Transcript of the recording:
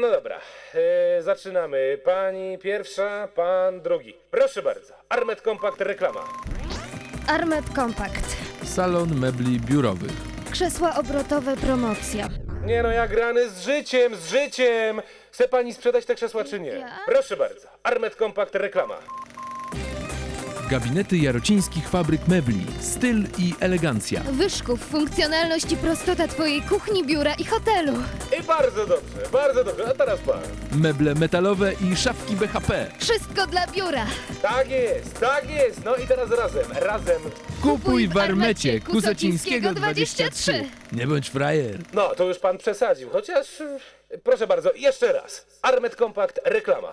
No dobra, e, zaczynamy. Pani pierwsza, pan drugi. Proszę bardzo. Armet Compact reklama. Armet Compact. Salon mebli biurowych. Krzesła obrotowe promocja. Nie no, ja grany z życiem, z życiem. Chce pani sprzedać te krzesła czy nie? Ja? Proszę bardzo. Armet Compact reklama. Gabinety jarocińskich fabryk mebli. Styl i elegancja. Wyszków, funkcjonalność i prostota twojej kuchni, biura i hotelu. I bardzo dobrze, bardzo dobrze. A teraz pan. Meble metalowe i szafki BHP. Wszystko dla biura. Tak jest, tak jest. No i teraz razem, razem. Kupuj w Armecie Kusocińskiego 23. Nie bądź frajer. No, to już pan przesadził, chociaż... e, Proszę bardzo, jeszcze raz. Armet Compact reklama.